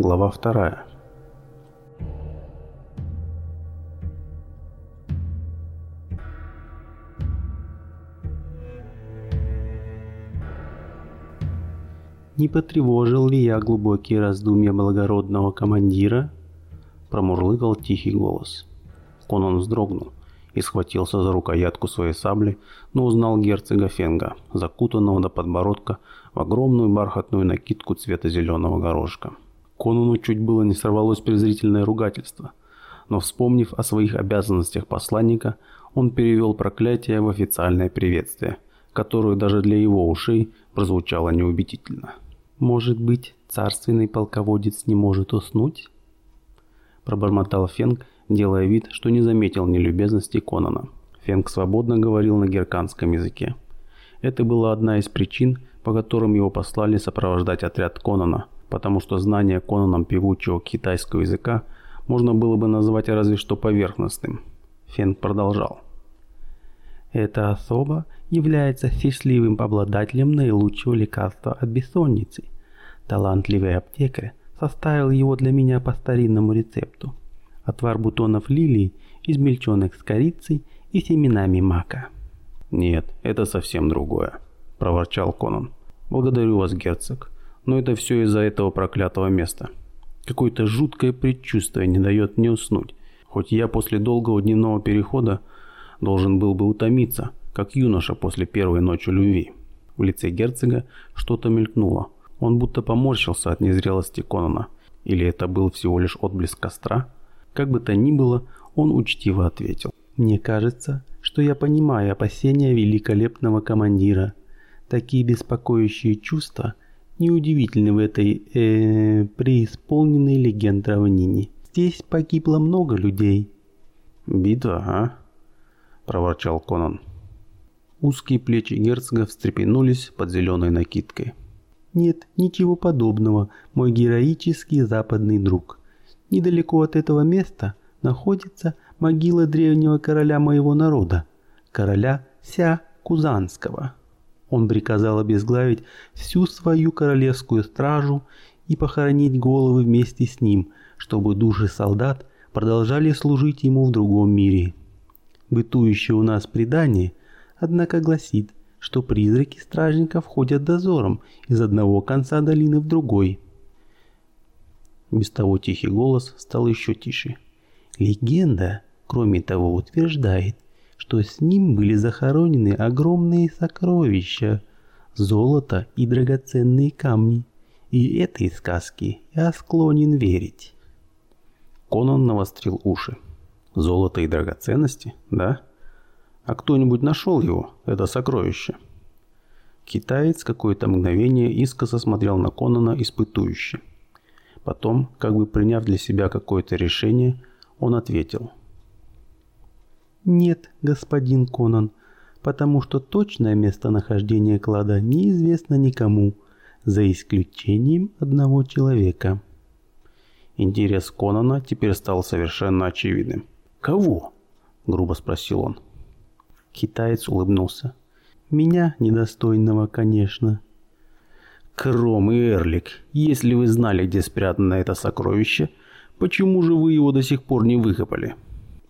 Глава вторая. Не потревожил ли я глубокие раздумья благородного командира? Промурлыкал тихий голос. Конан вздрогнул и схватился за рукоятку своей сабли, но узнал герцога Фенга, закутанного до подбородка в огромную бархатную накидку цвета зеленого горошка. Конану чуть было не сорвалось презрительное ругательство, но вспомнив о своих обязанностях посланника, он перевел проклятие в официальное приветствие, которое даже для его ушей прозвучало неубедительно. «Может быть, царственный полководец не может уснуть?» Пробормотал Фенг, делая вид, что не заметил нелюбезности Конана. Фенг свободно говорил на герканском языке. Это была одна из причин, по которым его послали сопровождать отряд Конана, потому что знание Конаном певучего китайского языка можно было бы назвать разве что поверхностным. Фенг продолжал. Эта особа является счастливым обладателем наилучшего лекарства от бессонницы. Талантливый аптекарь составил его для меня по старинному рецепту отвар бутонов лилии, измельченных с корицей и семенами мака. «Нет, это совсем другое», – проворчал Конан. «Благодарю вас, герцог, но это все из-за этого проклятого места. Какое-то жуткое предчувствие не дает мне уснуть, хоть я после долгого дневного перехода должен был бы утомиться, как юноша после первой ночи любви». В лице герцога что-то мелькнуло. Он будто поморщился от незрелости Конана. Или это был всего лишь отблеск костра? Как бы то ни было, он учтиво ответил. «Мне кажется, что я понимаю опасения великолепного командира. Такие беспокоящие чувства неудивительны в этой, э, преисполненной легенд равнине. Здесь погибло много людей». «Битва, а?» – проворчал Конан. Узкие плечи герцога встрепенулись под зеленой накидкой. «Нет, ничего подобного, мой героический западный друг. Недалеко от этого места находится могила древнего короля моего народа, короля Ся Кузанского. Он приказал обезглавить всю свою королевскую стражу и похоронить головы вместе с ним, чтобы души солдат продолжали служить ему в другом мире. Бытующее у нас предание, однако, гласит, что призраки стражников ходят дозором из одного конца долины в другой – без того тихий голос стал еще тише. Легенда, кроме того, утверждает, что с ним были захоронены огромные сокровища, золото и драгоценные камни. И этой сказки я склонен верить. Конан навострил уши. Золото и драгоценности, да? А кто-нибудь нашел его, это сокровище? Китаец какое-то мгновение искоса смотрел на Конана испытующе. Потом, как бы приняв для себя какое-то решение, он ответил. «Нет, господин Конан, потому что точное местонахождение клада неизвестно никому, за исключением одного человека». Интерес Конана теперь стал совершенно очевидным. «Кого?» – грубо спросил он. Китаец улыбнулся. «Меня, недостойного, конечно». Кром и Эрлик, если вы знали, где спрятано это сокровище, почему же вы его до сих пор не выкопали?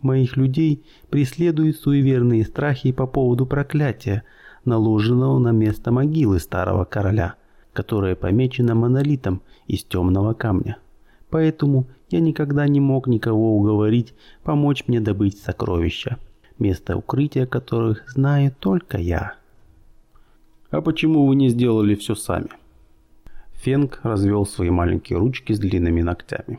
Моих людей преследуют суеверные страхи по поводу проклятия, наложенного на место могилы старого короля, которое помечено монолитом из темного камня. Поэтому я никогда не мог никого уговорить помочь мне добыть сокровища, место укрытия которых знаю только я. А почему вы не сделали все сами? Фенг развел свои маленькие ручки с длинными ногтями.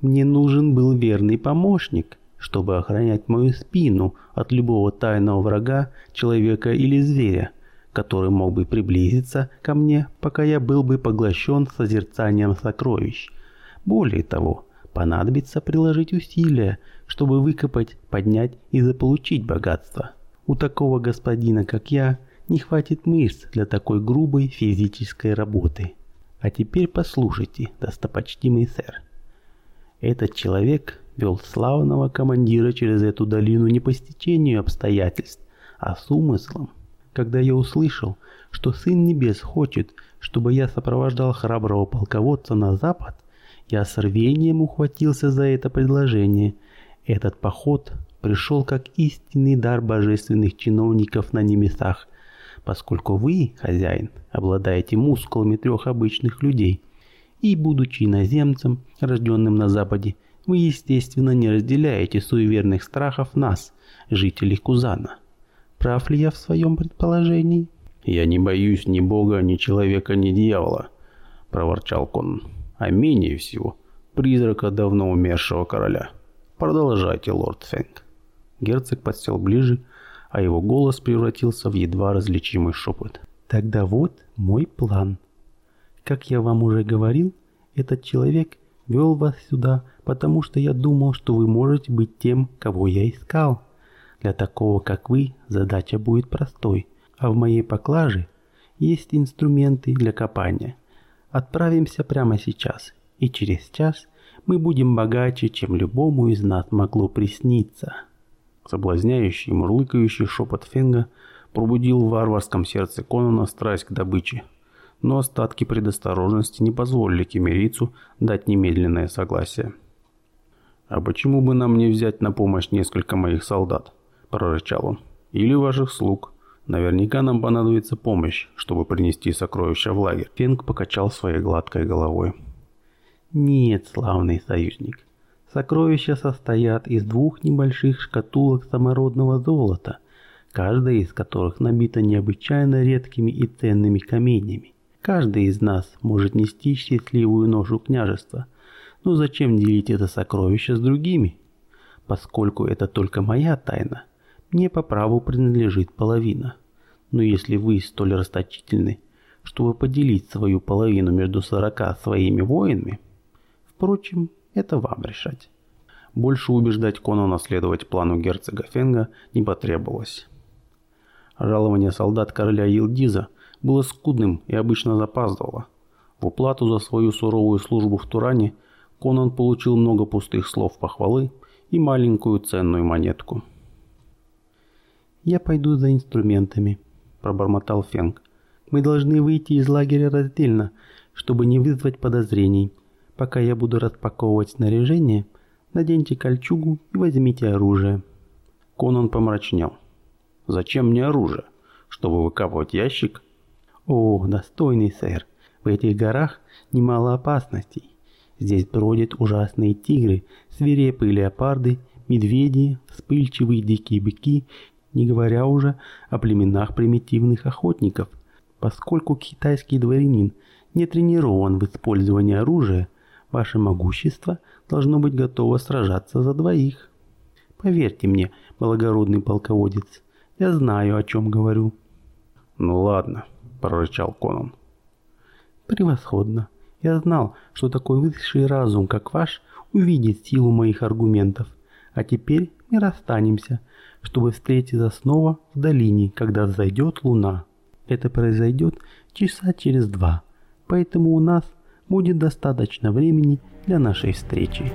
«Мне нужен был верный помощник, чтобы охранять мою спину от любого тайного врага, человека или зверя, который мог бы приблизиться ко мне, пока я был бы поглощен созерцанием сокровищ. Более того, понадобится приложить усилия, чтобы выкопать, поднять и заполучить богатство. У такого господина, как я, не хватит мышц для такой грубой физической работы. А теперь послушайте, достопочтимый сэр. Этот человек вел славного командира через эту долину не по стечению обстоятельств, а с умыслом. Когда я услышал, что Сын Небес хочет, чтобы я сопровождал храброго полководца на запад, я с рвением ухватился за это предложение. Этот поход пришел как истинный дар божественных чиновников на небесах, поскольку вы, хозяин, обладаете мускулами трех обычных людей. И, будучи иноземцем, рожденным на Западе, вы, естественно, не разделяете суеверных страхов нас, жителей Кузана. Прав ли я в своем предположении? «Я не боюсь ни бога, ни человека, ни дьявола», — проворчал Конан а менее всего призрака давно умершего короля. Продолжайте, лорд Фэнк. Герцог подсел ближе, а его голос превратился в едва различимый шепот. Тогда вот мой план. Как я вам уже говорил, этот человек вел вас сюда, потому что я думал, что вы можете быть тем, кого я искал. Для такого, как вы, задача будет простой, а в моей поклаже есть инструменты для копания – Отправимся прямо сейчас, и через час мы будем богаче, чем любому из нас могло присниться. Соблазняющий, мурлыкающий шепот Фенга пробудил в варварском сердце Конана страсть к добыче, но остатки предосторожности не позволили Кемерицу дать немедленное согласие. «А почему бы нам не взять на помощь несколько моих солдат?» – прорычал он. «Или ваших слуг?» Наверняка нам понадобится помощь, чтобы принести сокровища в лагерь. Фенг покачал своей гладкой головой. Нет, славный союзник. Сокровища состоят из двух небольших шкатулок самородного золота, каждая из которых набита необычайно редкими и ценными каменями. Каждый из нас может нести счастливую ношу княжества. Но зачем делить это сокровище с другими? Поскольку это только моя тайна – мне по праву принадлежит половина. Но если вы столь расточительны, чтобы поделить свою половину между сорока своими воинами, впрочем, это вам решать. Больше убеждать Конона следовать плану герцога Фенга не потребовалось. Жалование солдат короля Елдиза было скудным и обычно запаздывало. В уплату за свою суровую службу в Туране Конан получил много пустых слов похвалы и маленькую ценную монетку – «Я пойду за инструментами», – пробормотал Фенг. «Мы должны выйти из лагеря раздельно, чтобы не вызвать подозрений. Пока я буду распаковывать снаряжение, наденьте кольчугу и возьмите оружие». Конан помрачнел. «Зачем мне оружие? Чтобы выкапывать ящик?» «О, достойный сэр, в этих горах немало опасностей. Здесь бродят ужасные тигры, свирепые леопарды, медведи, вспыльчивые дикие быки не говоря уже о племенах примитивных охотников. Поскольку китайский дворянин не тренирован в использовании оружия, ваше могущество должно быть готово сражаться за двоих. Поверьте мне, благородный полководец, я знаю, о чем говорю. «Ну ладно», – прорычал Конан. «Превосходно. Я знал, что такой высший разум, как ваш, увидит силу моих аргументов. А теперь мы расстанемся, чтобы встретиться снова в долине, когда взойдет луна. Это произойдет часа через два, поэтому у нас будет достаточно времени для нашей встречи.